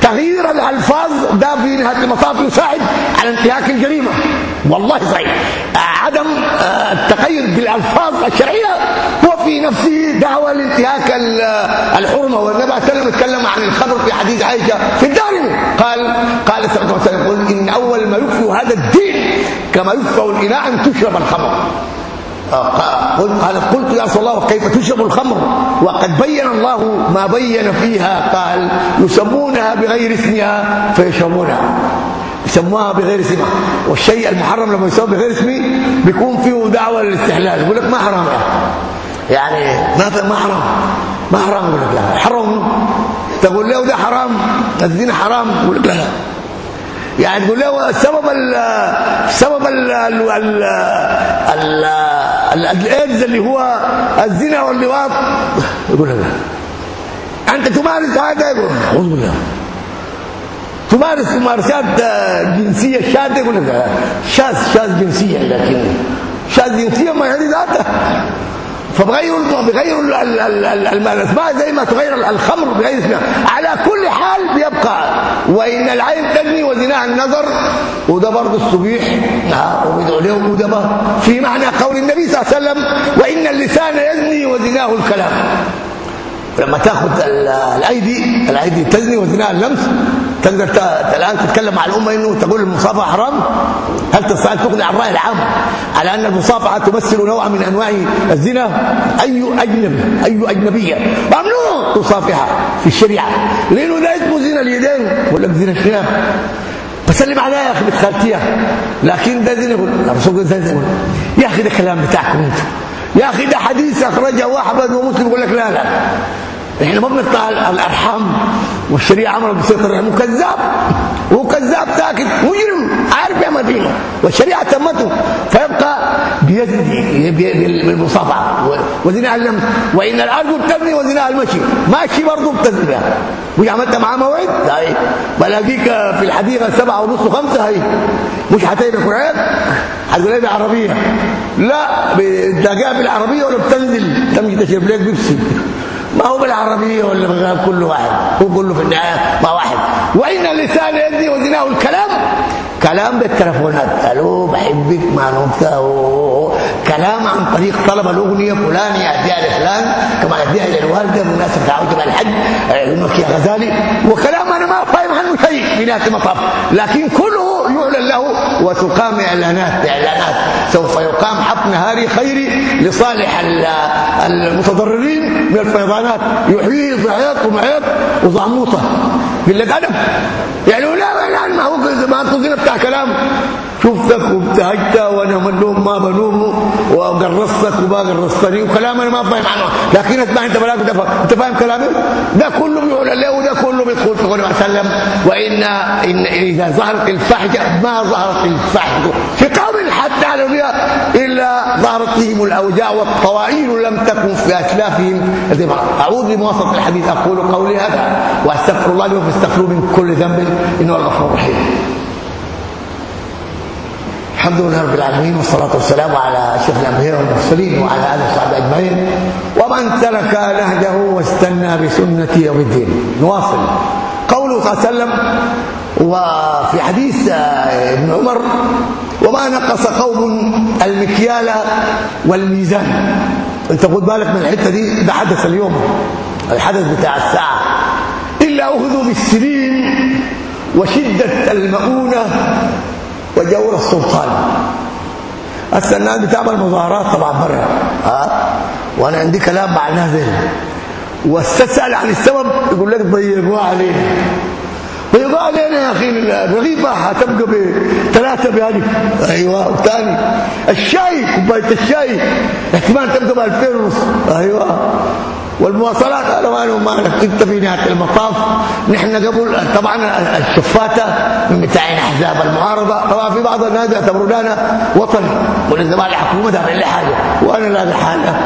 تغيير الألفاظ ده في نهاية المطاف يساعد على انتهاك الجريمة. والله صحيح. عدم آه، التغير بالألفاظ الشرعية هو في نفسه دعوة لانتهاك الحرمة. والنبي صلى الله اتكلم عن الخمر في حديث عائشة في الدارمي قال قال صلى الله عليه وسلم إن أول ما يكفي هذا الدين كما يكفى الإناء أن تشرب الخمر. قال قلت يا رسول الله كيف تشرب الخمر؟ وقد بين الله ما بين فيها قال يسمونها بغير اسمها فيشربونها. يسموها بغير اسمها. والشيء المحرم لما يسمى بغير اسمه بيكون فيه دعوة للاستحلال. يقول لك ما حرام يعني ما ما حرام. ما حرام. يقول لك لا. حرام. تقول له ده حرام الزنا حرام. يقول لك لا. يعني تقول له السبب ال سبب ال ال ال الإيدز اللي هو الزنا واللواط. يقول لا. أنت تمارس هذا؟ يقول أعوذ بالله. تمارس ممارسات جنسية شاذة؟ يقول لك شاذ شاذ جنسيا لكن شاذ جنسيا ما يعني ذاته. فبغيروا بغيروا الاسماء زي ما تغير الخمر بغير اسمها. على كل حال بيبقى. وإن العين تزني وزناها النظر وده برضه الصبيح. وبيدعو له وده في معنى قول النبي صلى الله عليه وسلم وإن اللسان يزني وزناه الكلام. لما تاخذ الأيدي الأيدي تزني وزناها اللمس تقدر الآن تتكلم مع الأمة إنه تقول المصافحة حرام؟ هل تستطيع تغني عن الرأي العام على أن المصافحة تمثل نوع من أنواع الزنا؟ أي اجنبي أي أجنبية؟ ممنوع تصافحها في الشريعة. لأنه ده اسمه زنا اليدين ولا زنا الشناب بسلم عليها يا أخي بتخالتيها. لكن ده زنا الرسول صلى الله يا أخي ده كلام بتاعكم أنتم. يا أخي ده حديث أخرجه أحمد ومسلم يقول لك لا لا. إحنا ما بنقطع الأرحام والشريعة امرت بسيطره يعني كذاب هو كذاب ساكت مجرم عارف يعمل فيه والشريعة تمته فيبقى بيزني بالمصافحة. وزنا اللمس وإن الأرض بتبني وزنا المشي. ماشي برضه بتزني بها مش عملت معاه موعد؟ هاي بلاقيك في الحديقة سبعة ونص وخمسة هاي مش هتبقى قرعان هتقول لي عربيه لا بتلاقيها بالعربية ولا بتنزل. تمشي تشرب لك بيبسي. هو بالعربية ولا بالغاب كل واحد هو كله في النهاية ما واحد. وإن اللسان يدي وزناه الكلام كلام بالتلفونات ألو بحبك ما نمت. كلام عن طريق طلب الأغنية فلان يهديها لفلان كما يهديها إلى الوالدة مناسب دعوته إلى الحج. علمك يا غزالي. وكلام أنا ما فاهم عنه شيء في نهايه المطاف. لكن كله يعلن له وتقام إعلانات إعلانات. سوف يقام حفل نهاري خيري لصالح المتضررين من الفيضانات. يحيي ضعيط ومعيط وزعموطة. قلة ادب يعني ما هو ما تظن بتاع كلام. شفتك وابتهجت وأنا منوم ما بنوم وقرصتك وما قرصتني وكلام أنا ما فاهم عنه. لكن اسمع انت بلاك انت فاهم كلامي؟ ده كله بيقول له وده كله بيدخل في قوله وسلم. وان ان إذا ظهرت الفحشه ما ظهرت الفحشه في قوم حتى على إلا ظهرت فيهم الأوجاع والطوائل لم تكن في أسلافهم. أعوذ بمواصفه الحديث أقول قولي هذا وأستغفر الله لكم فاستغفروا من كل ذنب إنه الغفور الرحيم. الحمد لله رب العالمين والصلاة والسلام على أشرف الأنبياء والمرسلين وعلى آله وصحبه أجمعين. ومن ترك نهجه واستنى بسنته يوم الدين. نواصل. قوله صلى الله عليه وسلم وفي حديث ابن عمر وما نقص قوم المكيال والميزان. انت خد بالك من الحتة دي؟ ده حدث اليوم. الحدث بتاع الساعة. إلا أخذوا بالسنين وشدة المؤونة وجور السلطان. هسه الناس بتعمل مظاهرات طبعا بره ها؟ وأنا عندي كلام مع الناس دي. واستسال عن السبب يقول لك ضيقوا علينا. ضيقوا علينا يا أخي الرغيفة هتبقى بثلاثه بهذه. أيوه والثاني. الشاي كوباية الشاي احتمال تبقى ب 2000 ونص. أيوه. والمواصلات أنا ما مالك انت في نهاية المطاف. نحن قبل طبعا الشفاته من بتاعين أحزاب المعارضة. طبعا في بعض الناس يعتبرونا وطن وللزمان الحكومة ده لي حاجة. وأنا لا بحاله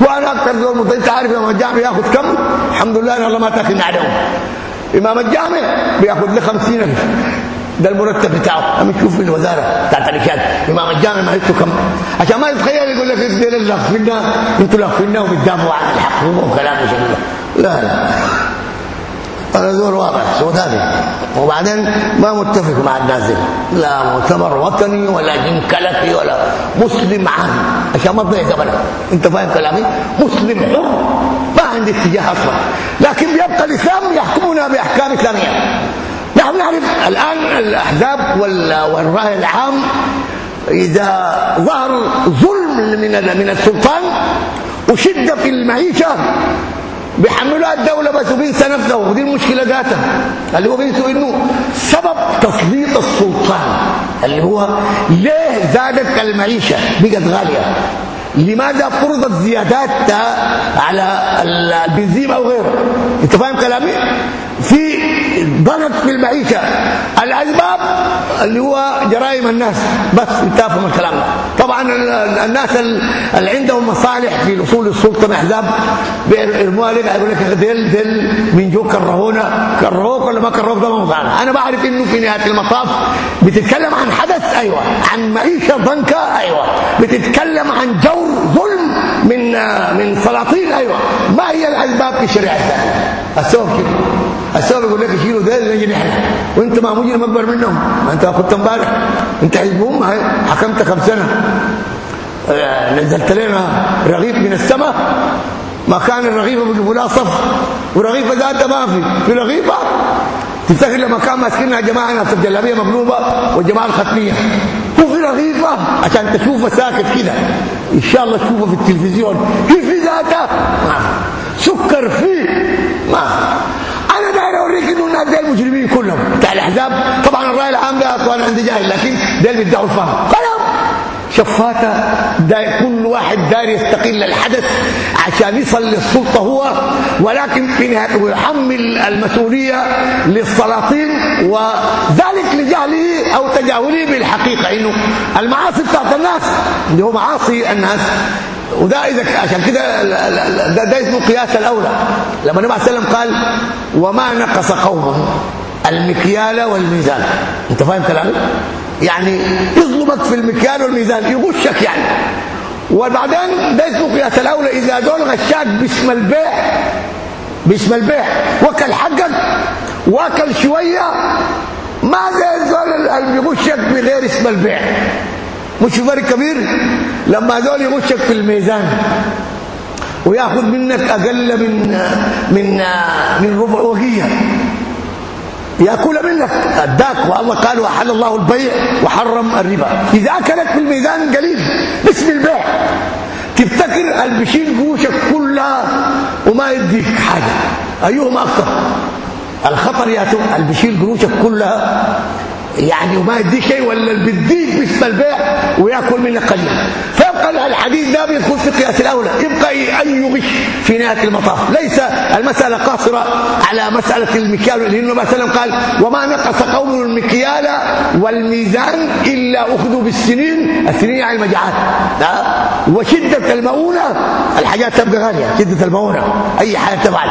وأنا أكثر زول أنت عارف امام الجامع ياخذ كم؟ الحمد لله أن الله ما تاكلنا عليهم. إمام الجامع بيأخذ له 50000 ده المرتب بتاعه. أما تشوف الوزارة بتاعت الاشاد امام الجامع ما كم عشان ما يتخيل يقول لك دير اللي فينا إنتوا اللي فينا وبتدافعوا عن الحق. وكلام لا لا. أنا زور واضح سوداني وبعدين ما متفق مع الناس. دي لا مؤتمر وطني ولا دين كلفي ولا مسلم عام. عشان ما تضيع قبلك أنت فاهم كلامي؟ مسلم حر. ما عندي اتجاه أصلا. لكن بيبقى الإسلام يحكمنا بأحكام إسلامية. نحن نعرف الآن الأحزاب والرأي العام إذا ظهر ظلم من من السلطان وشده في المعيشة بيحملوها الدولة بس وبينسى نفسه ودي المشكلة ذاتها. اللي هو بينسوا إنه سبب تسليط السلطان اللي هو ليه زادت المعيشة بقت غالية. لماذا فرضت زيادات على البنزين أو غيره؟ أنت فاهم كلامي؟ في ضغط في المعيشة. الأسباب اللي هو جرائم الناس. بس انتهى من الكلام طبعا الناس اللي عندهم مصالح في وصول السلطة أحزاب بيرموها لك يقول لك ديل ديل من جو كرهونا. كرهوك ولا ما كرهوك؟ ده ما أنا بعرف إنه في نهاية المطاف بتتكلم عن حدث أيوه. عن معيشة ضنكة أيوه. بتتكلم عن جو ظلم من من سلاطين أيوه. ما هي الأسباب في الثانية السبب كده يقول لك شيلوا ده نجي نحن. وانت ما مجرم أكبر منهم. أنت كنت امبارح. أنت حزبهم حكمت كم سنة. آه، نزلت لنا رغيف من السماء. ما كان الرغيفه بيجيبوا لها صف. ورغيفه ذاتها ما في. في رغيفة. تفتكر لما كان ماسكينها جماعة ناس الجلابية مقلوبة والجماعة الختميه وفي رغيفة. عشان تشوفه ساكت كده. إن شاء الله تشوفه في التلفزيون. كيف في ذاته؟ ما. سكر فيه. ما. انه الناس دي المجرمين كلهم. بتاع الأحزاب. طبعا الرأي العام ده أخوان عندي جاهل لكن ده اللي بيدعوا الفهم. كلام شفاته دا كل واحد دار يستقل الحدث عشان يصل للسلطه هو ولكن في نهاية يحمل المسؤولية للسلاطين وذلك لجهله أو تجاهله بالحقيقة. إنه المعاصي بتاعت الناس اللي هو معاصي الناس. وده إذا عشان كده ده, ده اسمه قياس الأولى. لما النبي عليه وسلم قال وما نقص قوم المكيال والميزان. أنت فاهم كلامي؟ يعني يظلمك في المكيال والميزان يغشك يعني. وبعدين ده اسمه قياس الأولى إذا دول غشاك باسم البيع باسم البيع. وكل حقك وأكل شوية ما زي دول اللي بيغشك بغير اسم البيع. مش فرق كبير. لما هذول يغشك في الميزان وياخذ منك أقل من من من ربع وقية. يأكل منك. أداك. والله قال وحل الله البيع وحرم الربا. إذا اكلك في الميزان قليل. باسم البيع. تفتكر اللي بيشيل قوشك كلها وما يديك حاجة. أيهما أكثر؟ الخطر يا اللي بيشيل قروشك كلها يعني وما يديك شيء ولا اللي باسم البيع ويأكل منك قليل فيبقى الحديث ده بيدخل في قياس الأولى. يبقى أي غش في نهاية المطاف. ليس المسألة قاصرة على مسألة المكيال. لأنه مثلا قال وما نقص قوم المكيال والميزان إلا أخذوا بالسنين. السنين يعني المجاعات. وشدة المؤونة الحاجات تبقى غالية. شدة المؤونة. أي حاجة تفعل.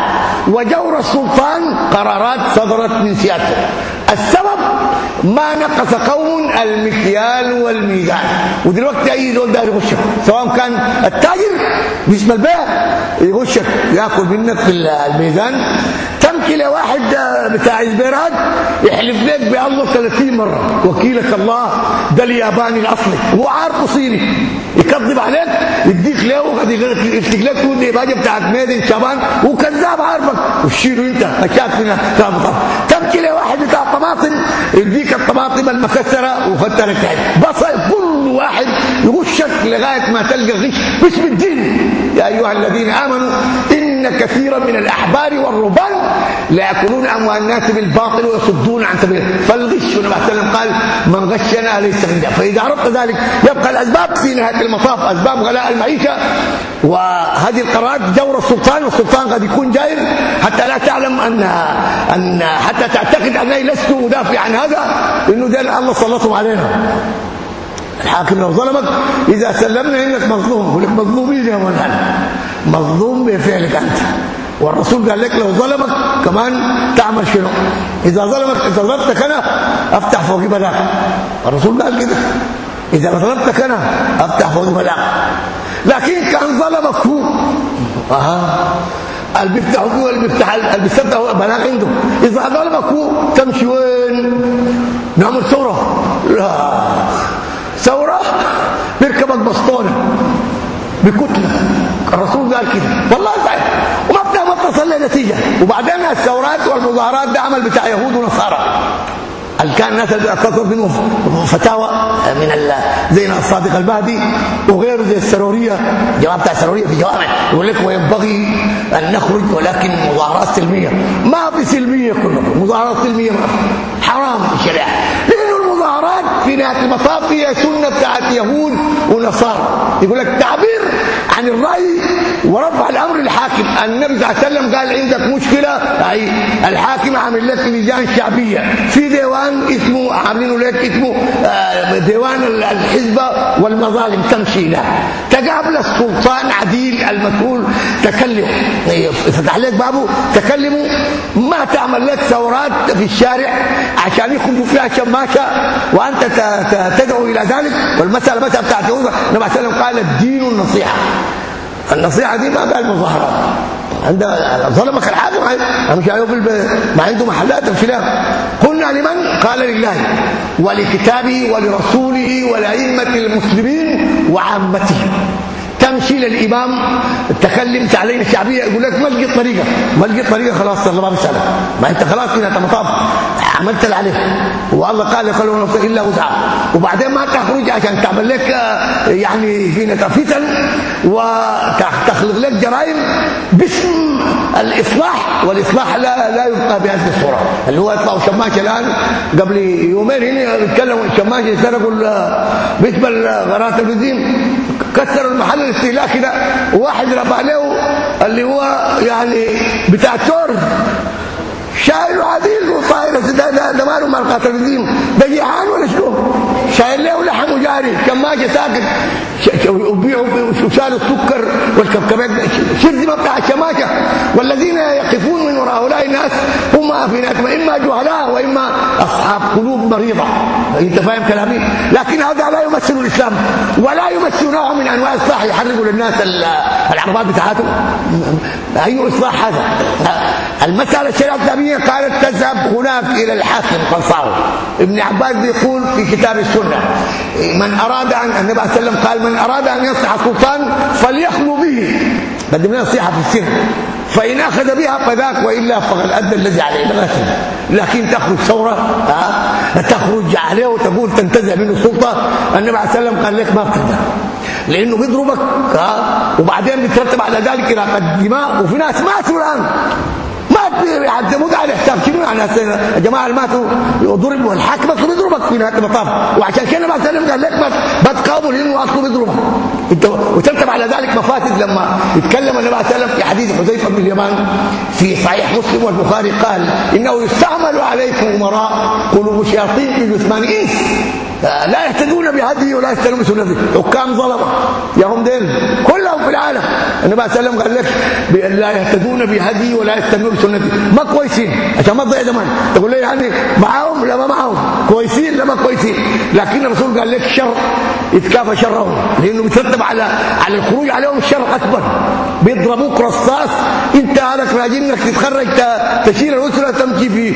وجور السلطان قرارات صدرت من سيادته. السبب ما نقص قوم المكيال والميزان. ودلوقتي أي دول داير يغشك سواء كان التاجر باسم البيع يغشك يأكل منك في الميزان. تمشي لواحد بتاع البيراد يحلف لك بالله 30 مرة. وكيلك الله ده الياباني الأصلي هو عارفه صيني يكذب عليك يديك له وقد يفتك لك تقول لي باجي بتاعت ميدن شبان وكذاب عارفك. وشيله انت اشاك هنا تمشي لواحد بتاع طماطم يديك الطماطم المكسرة وفترة بصل واحد يغشك لغاية ما تلقى غش. باسم الدين يا أيها الذين آمنوا إن كثيرا من الأحبار والرهبان لا يأكلون أموال الناس بالباطل ويصدون عن سبيل فالغش النبي عليه قال من غشنا ليس عندنا فإذا عرفت ذلك يبقى الأسباب في نهاية المطاف أسباب غلاء المعيشة. وهذه القرارات جور السلطان والسلطان قد يكون جائر. حتى لا تعلم ان أن حتى تعتقد أنني لست مدافع عن هذا انه ده الله سلطهم علينا الحاكم لو ظلمك. إذا سلمنا إنك مظلوم يقول لك مظلومين يا مولانا مظلوم بفعلك أنت. والرسول قال لك لو ظلمك كمان تعمل شنو؟ إذا ظلمك إذا ظلمتك أنا أفتح فوقك بلاغ الرسول قال كده. إذا ظلمتك أنا أفتح فوقك بلاغ لكن كان ظلمك هو. أها. اللي بيفتح هو اللي بيفتح اللي بيفتح بلاغ عنده. إذا ظلمك هو تمشي وين؟ نعمل ثورة. لا. ثورة بيركبك بسطونة بكتلة. الرسول قال كده. والله صحيح. وما ما تصل نتيجة. وبعدين الثورات والمظاهرات ده عمل بتاع يهود ونصارى. اللي كان الناس اللي منهم؟ فتاوى من زي الصادق البهدي وغيره زي السرورية. جماعة بتاع السرورية في جوامع يقول لك وينبغي أن نخرج ولكن مظاهرات سلمية. ما في سلمية كلكم مظاهرات سلمية. حرام في الشريعة. في نهاية المطاف هي سنة بتاعت يهود ونصارى. يقول لك تعبير عن الرأي ورفع الأمر للحاكم. النبي صلى الله عليه وسلم قال عندك مشكلة؟ أي الحاكم عامل لك لجان شعبية. في ديوان اسمه عاملينه لك اسمه ديوان الحزبة والمظالم تمشي له تقابل السلطان عديل المسؤول. تكلم فتح لك بابه. تكلمه ما تعمل لك ثورات في الشارع عشان يخرجوا فيها شماشة وأنت تدعو إلى ذلك؟ والمسألة مساله بتاعت النبي عليه وسلم قال الدين النصيحة. النصيحة دي ما قال مظاهرات عند ظلمك الحاكم. مش هيقف ما عنده محلات الخلاف. قلنا لمن؟ قال لله. ولكتابه ولرسوله ولأئمة المسلمين وعامته. تمشي للإمام. تكلم تعليم الشعبيه يقول لك ما لقيت طريقه ما لقيت طريقه خلاص صلى الله عليه ما أنت خلاص كده مطاف عملت اللي عليك والله قال قالوا نفسك إلا وسعها وبعدين ما تخرج عشان تعمل لك يعني في فتن وتخلق لك جرائم باسم الإصلاح. والإصلاح لا لا يبقى بهذه الصورة. اللي هو يطلعوا شماشه الآن قبل يومين هنا بيتكلموا الشماشه سرقوا باسم غرات البنزين. كسروا المحل الاستهلاكي ده. وواحد رفع له اللي هو يعني بتاع تور. شايل عديل وطاير ده ده, ماله مال قاتل الدين. ده جيعان ولا شنو؟ شايل له لحم وجاري. كماجه ساكت وبيعوا وشال السكر والكبكبات. شرذمه بتاع الشماشه والذين يقفون من وراء هؤلاء الناس هم ناس اما جهلاء وإما أصحاب قلوب مريضة. أنت فاهم كلامي؟ لكن هذا لا يمثل الإسلام ولا يمثل نوع من أنواع الإصلاح. يحرقوا للناس العربات بتاعتهم. أي إصلاح هذا؟ المسألة الشريعه الإسلامية قالت تذهب هناك إلى الحاكم قنصاوي. ابن عباس بيقول في كتاب السنة من أراد ان النبي عليه وسلم قال من أراد أن ينصح السلطان فليخلو به. قدم لنا نصيحة في السر. فإن أخذ بها فذاك وإلا فقد أدى الذي عليه. لغايه لكن تخرج ثورة ها؟ تخرج عليه وتقول تنتزع منه السلطه النبي عليه وسلم قال لك ما بتقدر لأنه بيضربك ها؟ وبعدين بيترتب على ذلك اراقه الدماء وفي ناس ماتوا الآن. مات يعذبوك على حساب شنو يعني جماعة اللي ماتوا ضربوا الحاكم اصله بيضربك في نهايه المطاف وعشان كده ما سلم قال لك ما تقاوموا لأنه اصله بيضربك انت وترتب على ذلك مفاسد لما يتكلم النبي صلى الله عليه وسلم في حديث حذيفه بن اليمان في صحيح مسلم والبخاري قال انه يستعمل عليكم امراء قلوب الشياطين في انس لا يهتدون بهديه ولا يهتدون بسنته حكام ظلمة. يا هم دين كلهم في العالم. النبي صلى الله عليه وسلم قال لك لا يهتدون بهديه ولا يهتدون بسنته ما كويسين. عشان ما تضيع زمان. تقول لي يعني معاهم لا ما معاهم؟ كويسين لا ما كويسين؟ لكن الرسول قال لك شر. يتكافى شرهم. لأنه بيترتب على على الخروج عليهم الشر أكبر. بيضربوك رصاص. أنت هلك راجل إنك تتخرج تشيل الأسرة تمشي في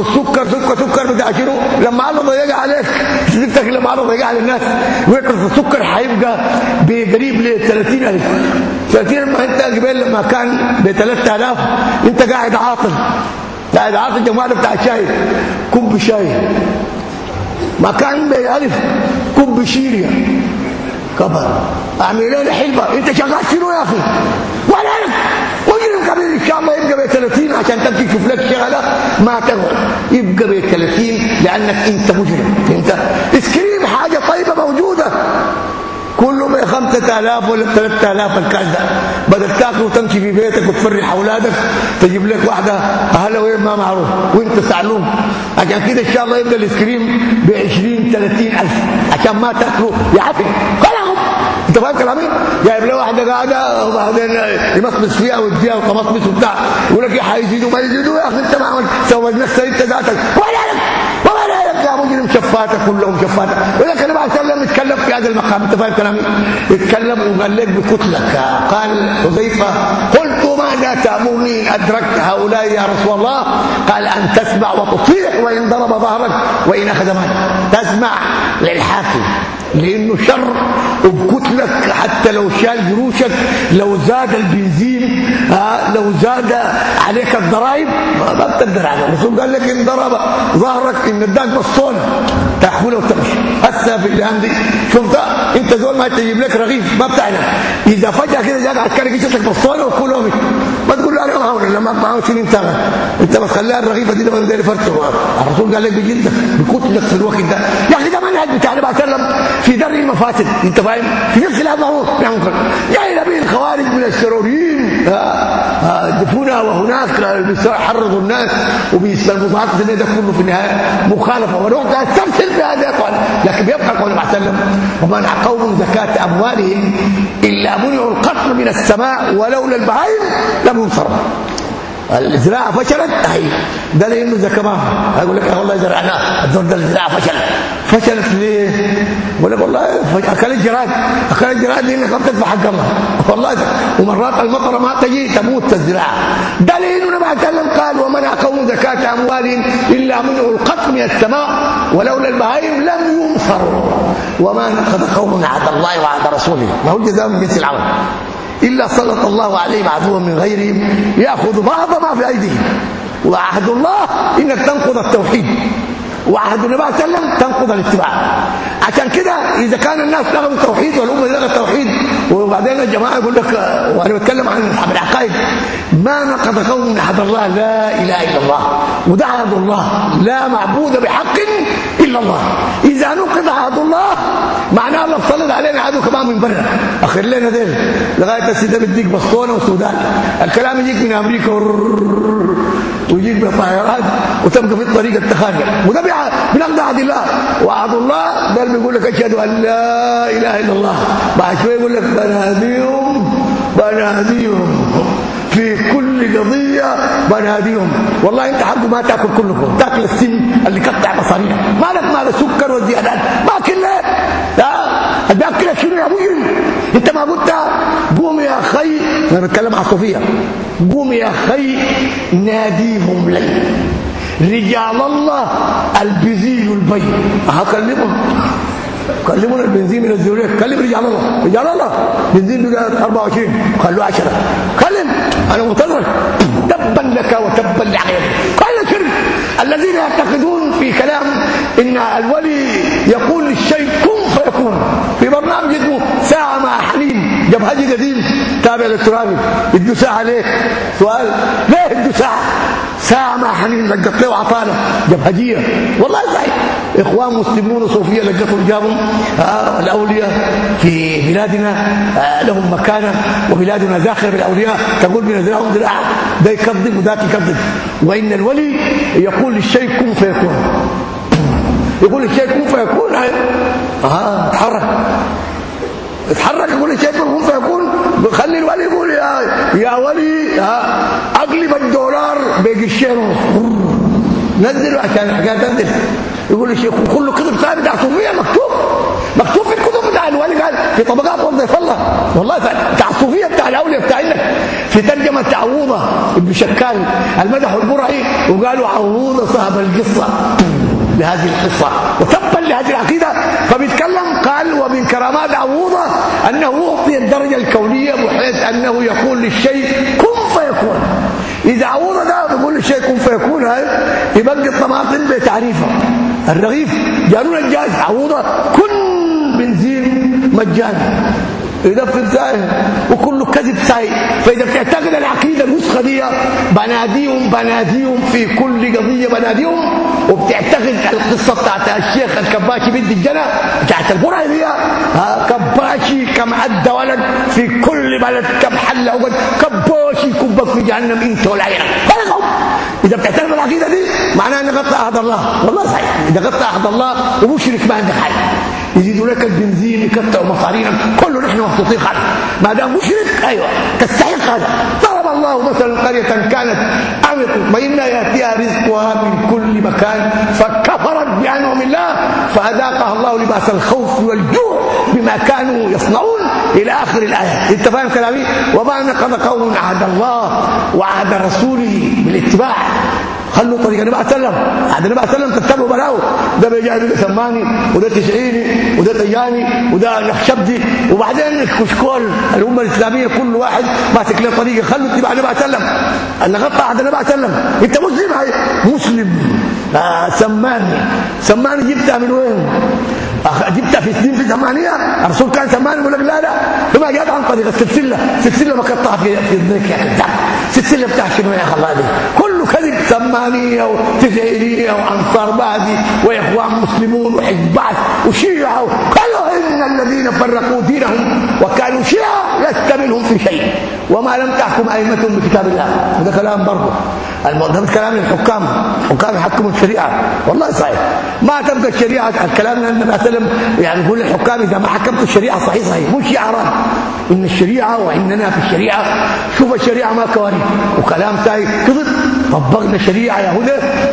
السكر سكر سكر بتاع شنو؟ لما الله ضيق عليك. تفتك لما الله ضيق على الناس ويقرص السكر هيبقى بقريب ل 30000 30 ما أنت قبل لما كان ب 3000 أنت قاعد عاطل. قاعد عاطل جماعة بتاع الشاي كوب شاي. ما كان بألف كوب شيريا. كبر. أعمل لنا حلبة. أنت شغال شنو يا أخي؟ ولا لك مجرم كبير إن شاء الله يبقى ب 30 عشان تمشي تشوف لك شغلة ما تقعد. يبقى ب 30 لأنك أنت مجرم فهمت؟ اسكريم حاجة طيبة موجودة. كله ب 5000 ولا 3000 الكاس ده بدل تاكل وتمشي في بيتك وتفرح أولادك تجيب لك واحدة أهلا وين ما معروف؟ وانت سعلوم عشان كده إن شاء الله يبقى الايس كريم ب 20 30 ألف عشان ما تاكلوا. يا عفن كلهم انت فاهم كلامي؟ جايب له واحدة قاعدة وبعدين يمصمص فيها ويديها وتمصمص وبتاع. يقول لك حيزيدوا ما يزيدوا يا أخي انت ما عملت. سوى نفسك انت ذاتك ولا لك ولا لك يا مجرم شفاتك كلهم شفاتك ولكن النبي عليه الصلاه يتكلم في هذا المقام. انت فاهم كلامي؟ يتكلم وقال لك بكتلك. قال حذيفة قلت ماذا تأمرني أدركت هؤلاء يا رسول الله؟ قال أن تسمع وتطيع وإن ضرب ظهرك وإن أخذ مالك. تسمع للحاكم. لأنه شر وبكتلك حتى لو شال جروشك لو زاد البنزين آه لو زاد عليك الضرائب ما بتقدر عليه الرسول. قال لك إن ضرب ظهرك إن اداك بسطونه تحوله وتمشي. هسه في الأيام دي. شوف ده أنت زول ما تجيب لك رغيف ما بتعلم. إذا فجأة كده جاك عسكري جيت لك بسطونه وكل أمك ما تقول له أنا ما هقول لما معاه شيل أنت أنت ما تخليها الرغيفة دي لما بدي فرته الرسول قال لك بجلدك بكتلك في الوقت ده. يا أخي ده منهج بتاع النبي صلى الله عليه وسلم في درء المفاسد انت فاهم؟ في الامر هو؟ يعني جاي به الخوارج من السروريين دفونا وهناك يحرضوا الناس وبيستلموا إن ده كله في النهاية مخالفة. ونروح تستمثل بهذا يقول لكن بيبقى القول عليه وسلم ومنع قوم زكاة أموالهم إلا منعوا القتل من السماء ولولا البهائم لم ينصروا. الزراعة فشلت؟ اهي ده لأنه زكاه ما أقول لك والله زرعناه الدور ده الزراعة فشلت. فشلت ليه؟ بقول لك والله أكل الجراد أكل الجراد لانك ما بتدفع حق الله. والله ده. ومرات المطره ما تجي تموت الزراعة. ده لأنه نبي اتكلم قال ومنع قوم زكاة اموالهم إلا منه القتل من السماء ولولا البهائم لم ينصروا وما نقض قوم عهد الله وعهد رسوله. ما هو جزاء من جنس العمل. إلا سلط الله عليهم عدوا من غيرهم يأخذ بعض ما في أيديهم. وعهد الله إنك تنقض التوحيد. وعهد النبي صلى الله عليه وسلم تنقض الاتباع. عشان كده إذا كان الناس لغوا التوحيد والأمة لغت التوحيد وبعدين الجماعة يقول لك وأنا بتكلم عن العقائد ما نقض قوم عهد الله لا إله إلا الله وده عهد الله لا معبود بحق إلا الله. إذا نقض عهد الله معناه الله صلى علينا عدو كمان من برا. آخر لنا ديل لغاية السيده بديك بسطونة وسودان. الكلام يجيك من أمريكا ويجيك بطائرات وتبقى في الطريق التخانق. وده بنقض عهد الله. وعهد الله اللي بيقول لك أشهد أن لا إله إلا الله. بعد شوية يقول لك بناديهم بناديهم في كل قضية بناديهم والله أنت حقه ما تأكل كلكم. تأكل السم اللي قطع مصاريف. مالك مال السكر والزيادات؟ ما كله لا. باكلك شنو يا مجرم أنت ما قلت قوم يا أخي أنا بتكلم عن صوفيه قوم يا أخي ناديهم لي. رجال الله البزيل البيض هكلمهم كلمونا البنزين من الزورية. كلم رجال الله. رجال الله بنزين بقى 24 خلوه 10 كلم. أنا منتظرك تبا لك وتبا لعقيدتك قال الشرك الذين يعتقدون في كلام إن الولي يقول للشيء كن فيكون. في برنامج اسمه ساعة مع حليم جبهجي قديم. تابع للترابي. ادوا ساعة ليه؟ سؤال. ليه ادوا ساعة؟ ساعة مع حليم لقط له عطالة. جبهجيه والله صحيح إخوان مسلمون صوفية لقطوا جابوا آه الأولياء في بلادنا. آه لهم مكانة. وبلادنا زاخرة بالأولياء. تقول بنزلهم ذراع ده يكذب وذاك يكذب. وإن الولي يقول للشيء كن فيكون. يقول الشيء كن فيكون. آه اتحرك. اتحرك يقول الشيء كن فيكون. يقول يا يا ولي أقلب الدولار بقشين نزله عشان الحكاية تنزل. يقول الشيخ كله كتب ثابت بتاع صوفية مكتوب. مكتوب في الكتب بتاع الولي قال في طبقات وظيف الله. والله بتاع الصوفية بتاع الأولياء بتاعنا في ترجمة عووضه ابن شكال المدح البرعي وقالوا عووضه صاحب القصة. لهذه القصة وتبا لهذه العقيدة. فبيتكلم قال ومن كرامات عووضه أنه أعطي الدرجة الكونية بحيث أنه يقول للشيء كن فيكون إذا عوض ده بيقول الشيء كن فيكون يبقى الطماطم بتعريفها. الرغيف جالونا الجاز عوضة كن بنزين مجانا يدفن سائل وكله كذب سائل فإذا بتعتقد العقيدة الوسخه دي بناديهم بناديهم في كل قضية بناديهم وبتعتقد القصة بتاعت الشيخ الكباشي بنت الجنة؟ بتاعت القرى ها كباشي كم عدى ولد في كل بلد كم حل وقد كباشي كبك في جهنم انت والعيال إذا بتعتقد العقيده دي معناها ان قطع عهد الله. والله صحيح. إذا قطع عهد الله ومشرك ما عندك حاجة يزيدوا لك البنزين يقطعوا مصارينا كله نحن مبسوطين خالص. ما دام مشرك أيوه تستحق هذا الله مثلا قرية كانت امنه مطمئنه يأتيها رزقها من كل مكان فكفرت بأنعم الله فأذاقها الله لباس الخوف والجوع بما كانوا يصنعون إلى آخر الآية. أنت فاهم كلامي؟ وما نقض قوم عهد الله وعهد رسوله بالاتباع. خلوا طريق النبي عليه وسلم. عهد النبي عليه وسلم تتبعوا بلاو ده بيجي ده سماني وده تسعيني وده طياني وده نخشبدي وبعدين الكشكول الأمة الإسلامية كل واحد ماسك له طريقة. خلوا اتباع النبي عليه وسلم. أنا غطى عهد النبي عليه وسلم. أنت مسلم هاي؟ مسلم. آه سماني سماني جبتها من وين؟ جبتها في سنين في ثمانية الرسول كان ثمانية يقول لك لا لا. ثم جاءت عن طريق السلسلة. سلسله مقطعه في في ذنك يا كذاب سلسله بتاع شنو يا خلادي كله ثمانية وتسعينية وانصار بادي وإخوان مسلمون وحزب بعث وشيعة قالوا إن الذين فرقوا دينهم وكانوا شيعة لست منهم في شيء. وما لم تحكم ائمتهم بكتاب الله. هذا كلام برضه المؤدب كلام الحكام. حكام يحكموا الشريعة. والله صحيح. ما تبقى الشريعة الكلام النبي صلى يعني يقول للحكام إذا ما حكمتوا الشريعة صحيح صحيح. مش شعارات إن الشريعة وإننا في الشريعة. شوف الشريعة ما كوارث. وكلام تاي. كذب طبقنا الشريعه يا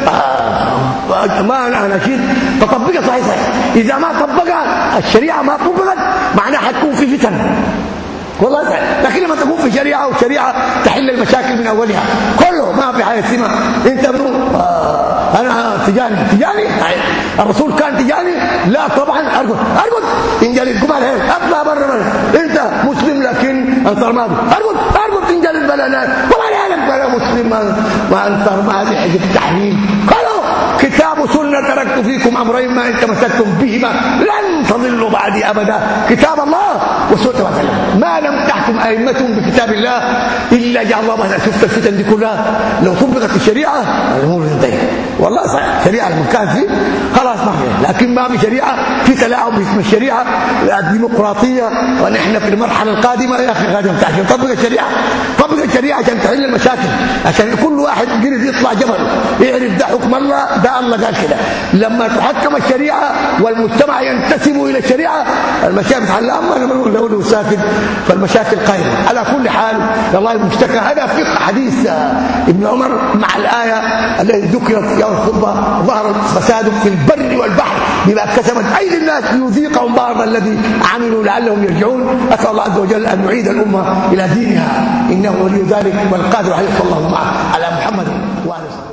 آه ما أنا نشيد. تطبقها صحيح صحيح. إذا ما طبقها الشريعة ما طبقت معناها حتكون في فتن والله صحيح. لكن لما تكون في شريعة وشريعه تحل المشاكل من أولها. كله ما في حاجة اسمها. انت ابنه آه أنا تجاني. تجاني؟ الرسول كان تجاني؟ لا طبعا. ارقد ارقد انجلد قبل هيك. اطلع برا أنت مسلم لكن انصر ما ارقد ارقد انجلد بلا ناس بلا مسلم ما انصر ما هذه التحليل قالوا كتاب سنة تركت فيكم أمرين ما ان تمسكتم بهما. لن تضلوا بعدي أبدا. كتاب الله وسنه ما لم تحكم ائمتهم بكتاب الله إلا جعل الله مثلا شفت الفتن دي كلها. لو طبقت الشريعة الأمور تنتهي والله صحيح شريعة المكان فيه خلاص ما في لكن ما في شريعة في تلاعب باسم الشريعة الديمقراطية ونحن في المرحلة القادمة. يا أخي غادي تحكم طبق الشريعة. طبق الشريعة عشان تحل المشاكل. عشان كل واحد قرد يطلع جبل يعرف ده حكم الله ده الله قال كده. لما تحكم الشريعة والمجتمع ينتسب إلى الشريعة المشاكل تحل. أما بقول له ساكت فالمشاكل قائمة. على كل حال الله المشتكى هذا فقه حديث ابن عمر مع الآية التي ذكرت في الخطبه ظهر الفساد في البر والبحر بما كسبت أيدي الناس ليذيقهم بعض الذي عملوا لعلهم يرجعون. أسأل الله عز وجل أن يعيد الأمة إلى دينها. إنه ولي ذلك والقادر عليه. صلى الله عليه على محمد واله وصحبه.